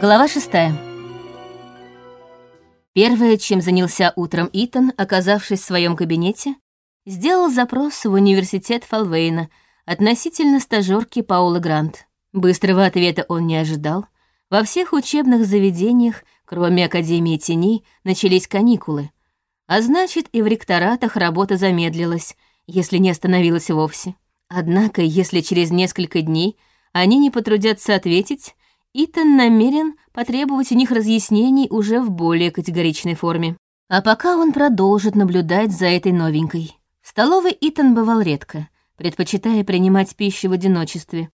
Глава шестая. Первое, чем занялся утром Итан, оказавшись в своем кабинете, сделал запрос в университет Фалвейна относительно стажёрки Паулы Грант. Быстрого ответа он не ожидал. Во всех учебных заведениях, кроме Академии теней, начались каникулы. А значит, и в ректоратах работа замедлилась, если не остановилась вовсе. Однако, если через несколько дней они не потрудятся ответить, Итан намерен потребовать у них разъяснений уже в более категоричной форме. А пока он продолжит наблюдать за этой новенькой. В столовой Итан бывал редко, предпочитая принимать пищу в одиночестве.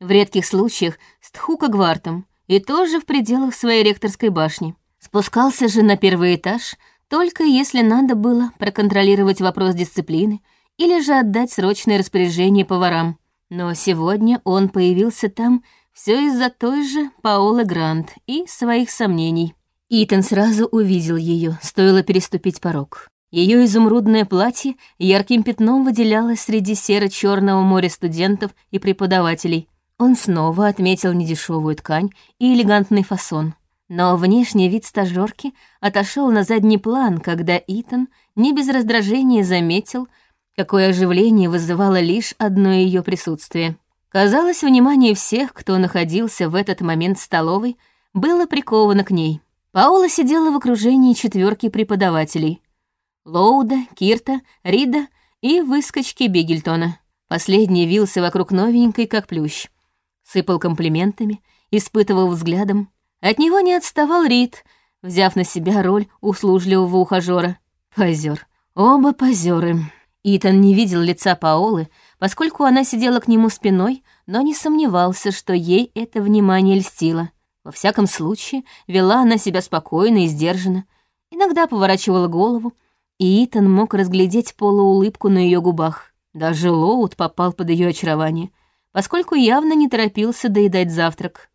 В редких случаях с Тхука-Гвартом и тоже в пределах своей ректорской башни. Спускался же на первый этаж, только если надо было проконтролировать вопрос дисциплины или же отдать срочное распоряжение поварам. Но сегодня он появился там все из-за той же Паолы Грант и своих сомнений. Итан сразу увидел ее, стоило переступить порог. Ее изумрудное платье ярким пятном выделялось среди серо-черного моря студентов и преподавателей. Он снова отметил недешевую ткань и элегантный фасон. Но внешний вид стажёрки отошел на задний план, когда Итан не без раздражения заметил, какое оживление вызывало лишь одно ее присутствие. Казалось, внимание всех, кто находился в этот момент в столовой, было приковано к ней. Паула сидела в окружении четверки преподавателей. Лоуда, Кирта, Рида и выскочки Бигельтона. Последний вился вокруг новенькой, как плющ. Сыпал комплиментами, испытывал взглядом. От него не отставал Рид, взяв на себя роль услужливого ухажёра. Позер. Оба позеры. Итан не видел лица Паолы, поскольку она сидела к нему спиной, но не сомневался, что ей это внимание льстило. Во всяком случае, вела она себя спокойно и сдержанно, иногда поворачивала голову, и Итан мог разглядеть полуулыбку на ее губах. Даже Лоуд попал под ее очарование, поскольку явно не торопился доедать завтрак.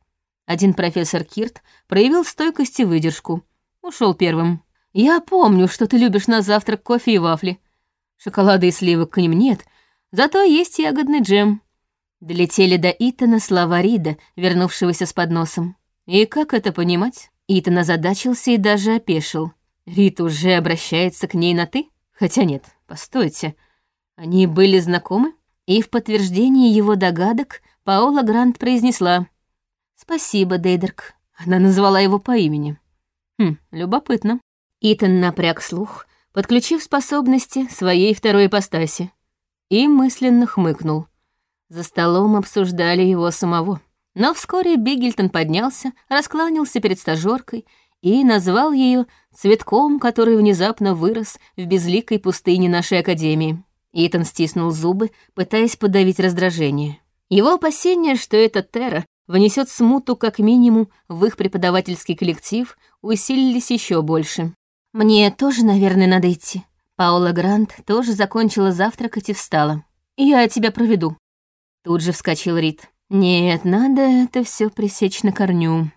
Один профессор Кирт проявил стойкость и выдержку. Ушел первым. «Я помню, что ты любишь на завтрак кофе и вафли. Шоколада и сливок к ним нет, Зато есть ягодный джем. Долетели до Итана слова Рида, вернувшегося с подносом. И как это понимать? Итан озадачился и даже опешил. Рит уже обращается к ней на «ты»? Хотя нет, постойте. Они были знакомы? И в подтверждение его догадок Паола Грант произнесла «Спасибо, Дейдерк». Она назвала его по имени. Хм, любопытно. Итан напряг слух, подключив способности своей второй ипостаси и мысленно хмыкнул. За столом обсуждали его самого. Но вскоре Бигельтон поднялся, раскланялся перед стажёркой и назвал ее цветком, который внезапно вырос в безликой пустыне нашей академии. Итан стиснул зубы, пытаясь подавить раздражение. Его опасения, что эта Терра внесет смуту как минимум в их преподавательский коллектив, усилились еще больше. «Мне тоже, наверное, надо идти», Паула Грант тоже закончила завтракать и встала. «Я тебя проведу». Тут же вскочил Рид. «Нет, надо это все пресечь на корню».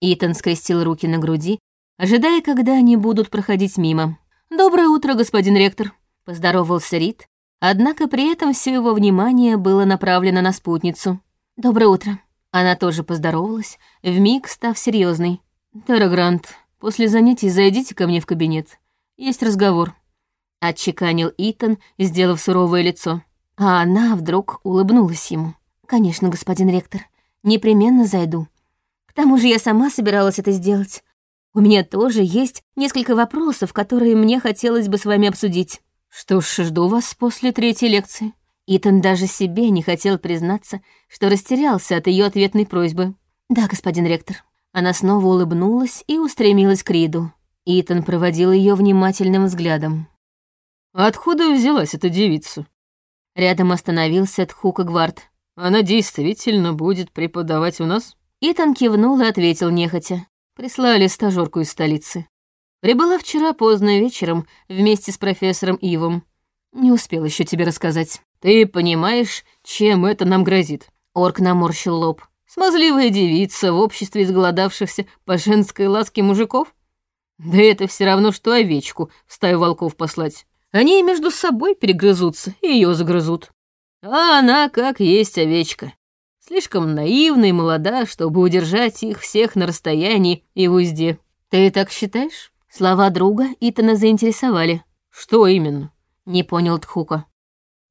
Итан скрестил руки на груди, ожидая, когда они будут проходить мимо. «Доброе утро, господин ректор», — поздоровался Рид, однако при этом все его внимание было направлено на спутницу. «Доброе утро». Она тоже поздоровалась, вмиг став серьезной. «Тара Грант, после занятий зайдите ко мне в кабинет. Есть разговор». Отчеканил Итан, сделав суровое лицо. А она вдруг улыбнулась ему. «Конечно, господин ректор, непременно зайду. К тому же я сама собиралась это сделать. У меня тоже есть несколько вопросов, которые мне хотелось бы с вами обсудить. Что ж, жду вас после третьей лекции». Итан даже себе не хотел признаться, что растерялся от ее ответной просьбы. «Да, господин ректор». Она снова улыбнулась и устремилась к Риду. Итан проводил ее внимательным взглядом. Откуда взялась эта девица? Рядом остановился Тхука Гвард. Она действительно будет преподавать у нас? Итан кивнул и ответил нехотя. Прислали стажёрку из столицы. Прибыла вчера поздно вечером вместе с профессором Ивом. Не успел еще тебе рассказать. Ты понимаешь, чем это нам грозит? Орк наморщил лоб. Смазливая девица в обществе изголодавшихся по женской ласке мужиков? Да это все равно, что овечку в стаю волков послать. Они между собой перегрызутся и ее загрызут. А она как есть овечка. Слишком наивна и молода, чтобы удержать их всех на расстоянии и в узде. Ты так считаешь? Слова друга Итана заинтересовали. Что именно? Не понял Тхука.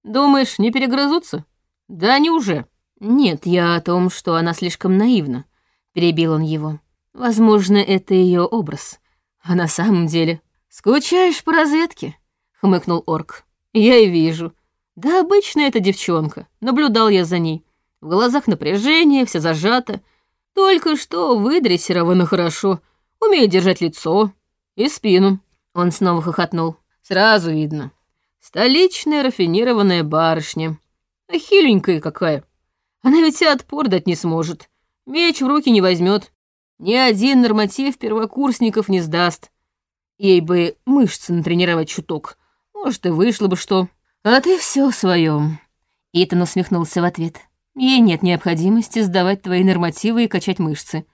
Думаешь, не перегрызутся? Да они уже. Нет, я о том, что она слишком наивна. Перебил он его. Возможно, это ее образ. А на самом деле... Скучаешь по разведке? Хмыкнул орк. Я и вижу. Да обычно эта девчонка. Наблюдал я за ней. В глазах напряжение, вся зажата. Только что выдрессирована хорошо. Умеет держать лицо и спину. Он снова хохотнул. Сразу видно. Столичная рафинированная барышня. А хиленькая какая. Она ведь и отпор дать не сможет. Меч в руки не возьмет. Ни один норматив первокурсников не сдаст. Ей бы мышцы натренировать чуток. Может, и вышло бы что. А ты все в своем. Итан усмехнулся в ответ. Ей нет необходимости сдавать твои нормативы и качать мышцы.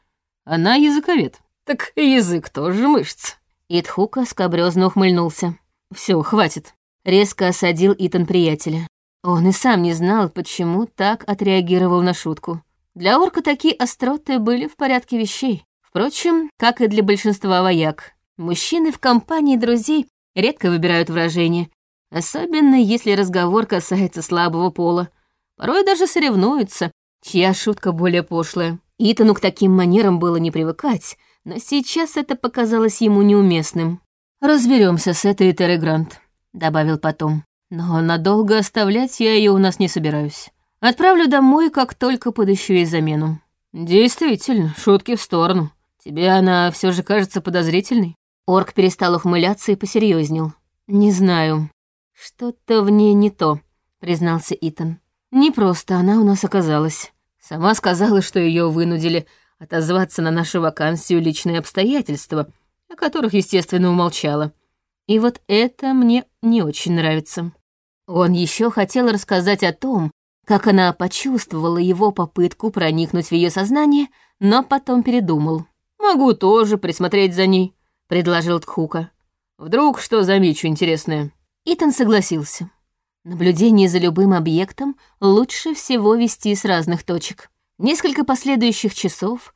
Она языковед. Так язык тоже мышц. Итхука скобрёзно ухмыльнулся. Все, хватит. Резко осадил Итан приятеля. Он и сам не знал, почему так отреагировал на шутку. Для орка такие остроты были в порядке вещей. Впрочем, как и для большинства вояк. Мужчины в компании друзей редко выбирают выражения, особенно если разговор касается слабого пола. Порой даже соревнуются, чья шутка более пошлая. Итану к таким манерам было не привыкать, но сейчас это показалось ему неуместным. Разберемся с этой Терри Грант», — добавил потом. «Но надолго оставлять я ее у нас не собираюсь. Отправлю домой, как только подыщу ей замену». «Действительно, шутки в сторону. Тебе она все же кажется подозрительной?» Орк перестал ухмыляться и посерьезнел. «Не знаю. Что-то в ней не то», — признался Итан. «Не просто она у нас оказалась. Сама сказала, что ее вынудили отозваться на нашу вакансию личные обстоятельства, о которых, естественно, умолчала. И вот это мне не очень нравится. Он еще хотел рассказать о том, как она почувствовала его попытку проникнуть в ее сознание, но потом передумал. «Могу тоже присмотреть за ней», — предложил Тхука. «Вдруг что замечу интересное?» Итан согласился. Наблюдение за любым объектом лучше всего вести с разных точек. Несколько последующих часов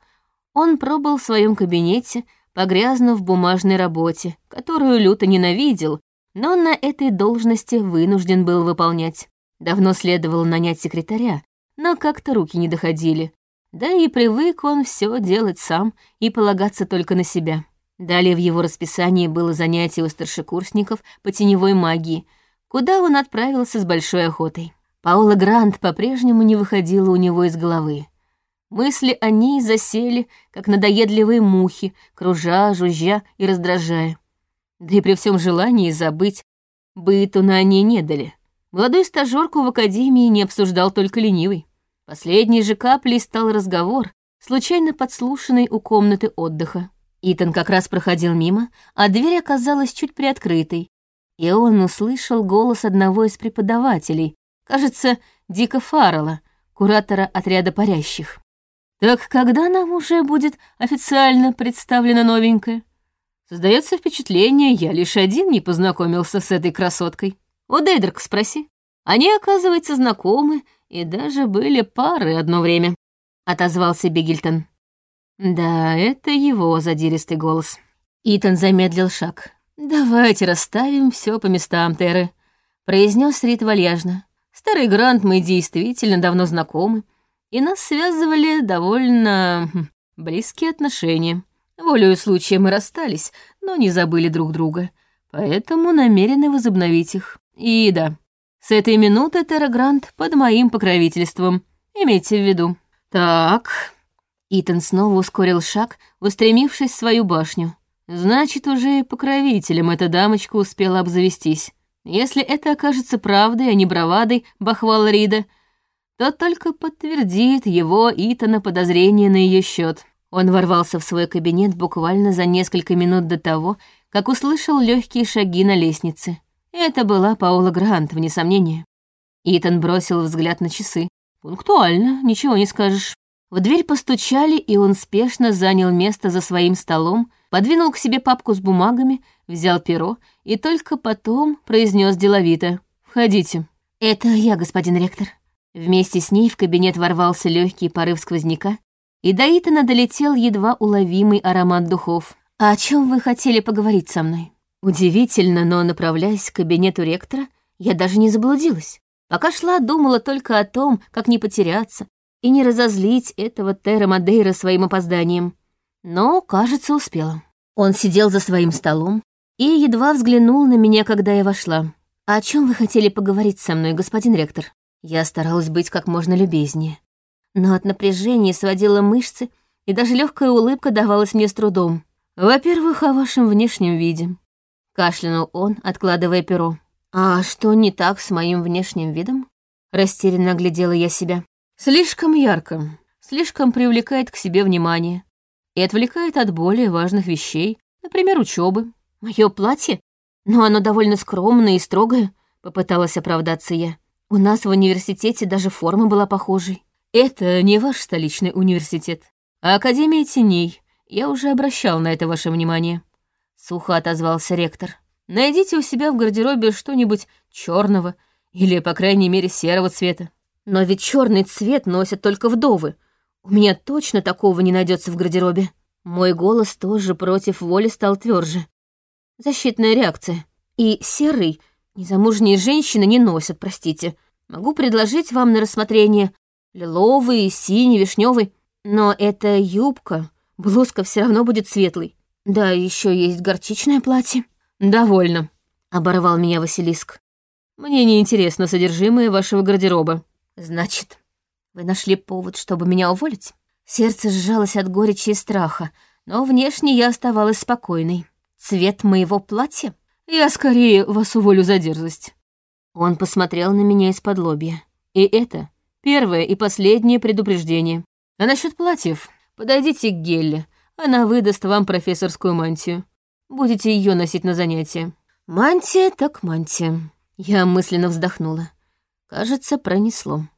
он пробыл в своем кабинете, погрязнув в бумажной работе, которую люто ненавидел, но на этой должности вынужден был выполнять. Давно следовало нанять секретаря, но как-то руки не доходили. Да и привык он все делать сам и полагаться только на себя. Далее в его расписании было занятие у старшекурсников по теневой магии, куда он отправился с большой охотой. Паула Грант по-прежнему не выходила у него из головы. Мысли о ней засели, как надоедливые мухи, кружа, жужжа и раздражая. Да и при всем желании забыть, быту на ней не дали. Молодую стажёрку в академии не обсуждал только ленивый. Последней же каплей стал разговор, случайно подслушанный у комнаты отдыха. Итан как раз проходил мимо, а дверь оказалась чуть приоткрытой, и он услышал голос одного из преподавателей, кажется, Дика Фаррелла, куратора отряда парящих. «Так когда нам уже будет официально представлена новенькая?» Создается впечатление, я лишь один не познакомился с этой красоткой. У Дейдрак спроси. Они, оказывается, знакомы и даже были пары одно время», — отозвался Бигельтон. Да, это его задиристый голос. Итан замедлил шаг. «Давайте расставим все по местам, Терры», — произнес Рит вальяжно. Старый Грант мы действительно давно знакомы, и нас связывали довольно хм, близкие отношения. Волею случая мы расстались, но не забыли друг друга, поэтому намерены возобновить их. И да, с этой минуты Терра Грант под моим покровительством, имейте в виду. Так... Итан снова ускорил шаг, устремившись в свою башню. Значит, уже покровителем эта дамочка успела обзавестись. Если это окажется правдой, а не бравадой Бахвала Рида, то только подтвердит его Итана подозрение на ее счет. Он ворвался в свой кабинет буквально за несколько минут до того, как услышал легкие шаги на лестнице. Это была Паула Грант, вне сомнения. Итан бросил взгляд на часы. Пунктуально, ничего не скажешь. В дверь постучали, и он спешно занял место за своим столом, подвинул к себе папку с бумагами, взял перо и только потом произнес деловито. «Входите». «Это я, господин ректор». Вместе с ней в кабинет ворвался легкий порыв сквозняка, и до Итана долетел едва уловимый аромат духов. «А о чем вы хотели поговорить со мной?» Удивительно, но, направляясь к кабинету ректора, я даже не заблудилась. Пока шла, думала только о том, как не потеряться и не разозлить этого Терра Мадейра своим опозданием. Но, кажется, успела. Он сидел за своим столом и едва взглянул на меня, когда я вошла. «А «О чем вы хотели поговорить со мной, господин ректор?» Я старалась быть как можно любезнее. Но от напряжения сводила мышцы, и даже легкая улыбка давалась мне с трудом. «Во-первых, о вашем внешнем виде», — кашлянул он, откладывая перо. «А что не так с моим внешним видом?» Растерянно глядела я себя. «Слишком ярко, слишком привлекает к себе внимание и отвлекает от более важных вещей, например, учебы. Мое платье? Но оно довольно скромное и строгое», — попыталась оправдаться я. «У нас в университете даже форма была похожей». «Это не ваш столичный университет, а Академия теней. Я уже обращал на это ваше внимание», — сухо отозвался ректор. «Найдите у себя в гардеробе что-нибудь черного или, по крайней мере, серого цвета. Но ведь черный цвет носят только вдовы. У меня точно такого не найдется в гардеробе». Мой голос тоже против воли стал тверже. Защитная реакция. И серый незамужние женщины не носят, простите. Могу предложить вам на рассмотрение лиловый, синий, вишневый. Но эта юбка, блузка все равно будет светлой. Да, еще есть горчичное платье. Довольно, оборвал меня Василиск. Мне не интересно содержимое вашего гардероба. Значит, вы нашли повод, чтобы меня уволить? Сердце сжалось от горечи и страха, но внешне я оставалась спокойной. Цвет моего платья? Я скорее вас уволю за дерзость. Он посмотрел на меня из-под лобья. И это Первое и последнее предупреждение. А насчет платьев, подойдите к Гелле. Она выдаст вам профессорскую мантию. Будете ее носить на занятия. Мантия так мантия. Я мысленно вздохнула. Кажется, пронесло.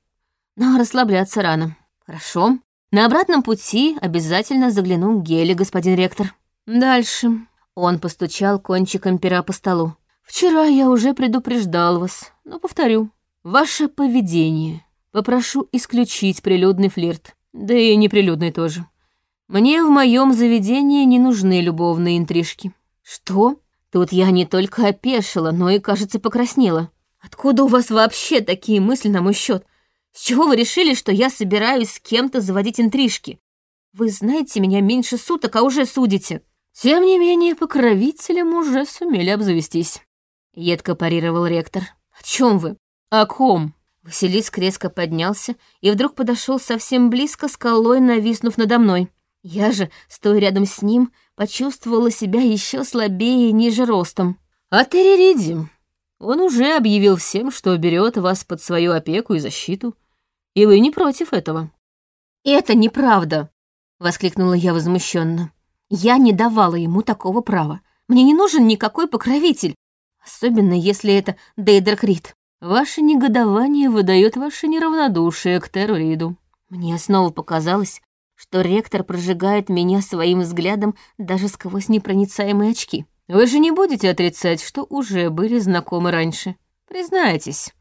Но расслабляться рано. Хорошо. На обратном пути обязательно загляну к Геле, господин ректор. Дальше. Он постучал кончиком пера по столу. Вчера я уже предупреждал вас, но повторю. Ваше поведение Попрошу исключить прилюдный флирт, да и неприлюдный тоже. Мне в моем заведении не нужны любовные интрижки. Что? Тут я не только опешила, но и, кажется, покраснела. Откуда у вас вообще такие мысли на мой счет? С чего вы решили, что я собираюсь с кем-то заводить интрижки? Вы знаете меня меньше суток, а уже судите. Тем не менее, покровителям уже сумели обзавестись. Едко парировал ректор. О чем вы? О ком? Василиск резко поднялся и вдруг подошел совсем близко, скалой нависнув надо мной. Я же, стоя рядом с ним, почувствовала себя еще слабее и ниже ростом. А Терририди, он уже объявил всем, что берет вас под свою опеку и защиту. И вы не против этого. «Это неправда!» — воскликнула я возмущенно. «Я не давала ему такого права. Мне не нужен никакой покровитель, особенно если это Дейдер Крит. Ваше негодование выдает ваше неравнодушие к террориду. Мне снова показалось, что ректор прожигает меня своим взглядом даже сквозь непроницаемые очки. Вы же не будете отрицать, что уже были знакомы раньше. Признайтесь,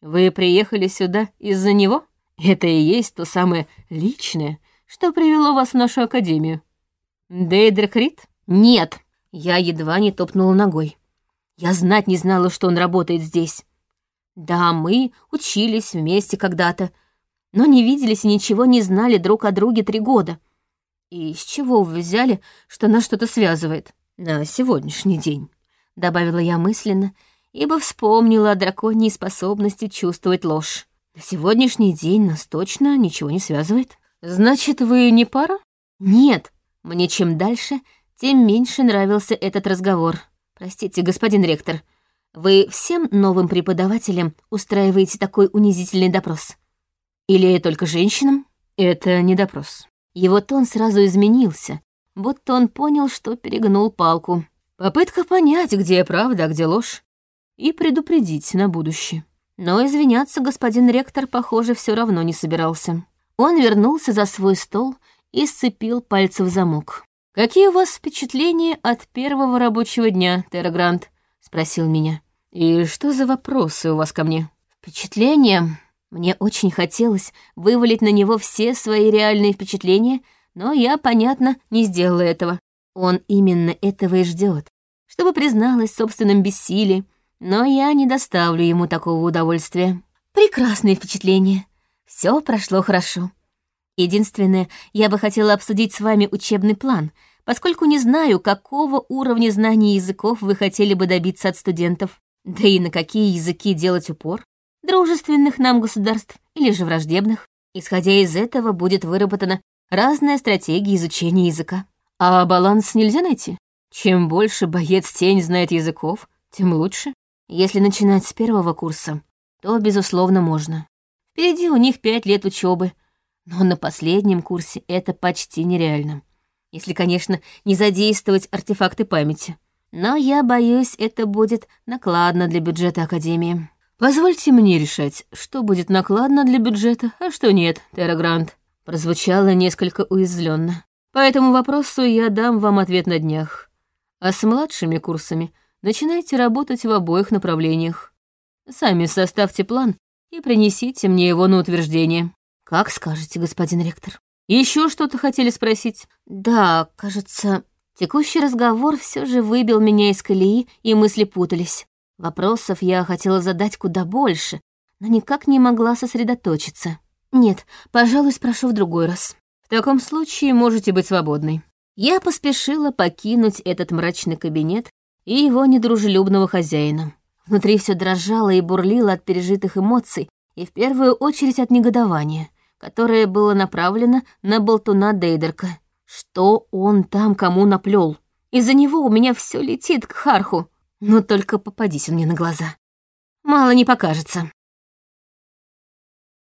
вы приехали сюда из-за него? Это и есть то самое личное, что привело вас в нашу академию. Дейдер Крит? Нет, я едва не топнула ногой. Я знать не знала, что он работает здесь. Да, мы учились вместе когда-то, но не виделись и ничего не знали друг о друге три года. И с чего вы взяли, что нас что-то связывает? На сегодняшний день, — добавила я мысленно, ибо вспомнила о драконьей способности чувствовать ложь. На сегодняшний день нас точно ничего не связывает. Значит, вы не пара? Нет. Мне чем дальше, тем меньше нравился этот разговор. Простите, господин ректор, — вы всем новым преподавателям устраиваете такой унизительный допрос? Или только женщинам? Это не допрос. Его тон сразу изменился, будто он понял, что перегнул палку. Попытка понять, где правда, а где ложь, и предупредить на будущее. Но извиняться господин ректор, похоже, все равно не собирался. Он вернулся за свой стол и сцепил пальцы в замок. «Какие у вас впечатления от первого рабочего дня, Террагрант?» — спросил меня. «И что за вопросы у вас ко мне?» «Впечатление...» Мне очень хотелось вывалить на него все свои реальные впечатления, но я, понятно, не сделала этого. Он именно этого и ждет, чтобы призналась в собственном бессилии, но я не доставлю ему такого удовольствия. Прекрасные впечатления. Все прошло хорошо. Единственное, я бы хотела обсудить с вами учебный план, поскольку не знаю, какого уровня знаний языков вы хотели бы добиться от студентов, да и на какие языки делать упор дружественных нам государств или же враждебных. Исходя из этого будет выработана разная стратегия изучения языка. А баланс нельзя найти? Чем больше боец тень знает языков, тем лучше. Если начинать с первого курса, то, безусловно, можно. Впереди у них пять лет учебы, но на последнем курсе это почти нереально. Если, конечно, не задействовать артефакты памяти. Но я боюсь, это будет накладно для бюджета Академии. «Позвольте мне решать, что будет накладно для бюджета, а что нет, Терра Грант», прозвучало несколько уязвленно. «По этому вопросу я дам вам ответ на днях. А с младшими курсами начинайте работать в обоих направлениях. Сами составьте план и принесите мне его на утверждение». «Как скажете, господин ректор». Еще что-то хотели спросить?» «Да, кажется...» Текущий разговор все же выбил меня из колеи, и мысли путались. Вопросов я хотела задать куда больше, но никак не могла сосредоточиться. Нет, пожалуй, спрошу в другой раз. В таком случае можете быть свободной. Я поспешила покинуть этот мрачный кабинет и его недружелюбного хозяина. Внутри все дрожало и бурлило от пережитых эмоций, и в первую очередь от негодования, которое было направлено на болтуна Дейдерка. Что он там кому наплел? Из-за него у меня все летит к Харху. Но только попадись он мне на глаза. Мало не покажется.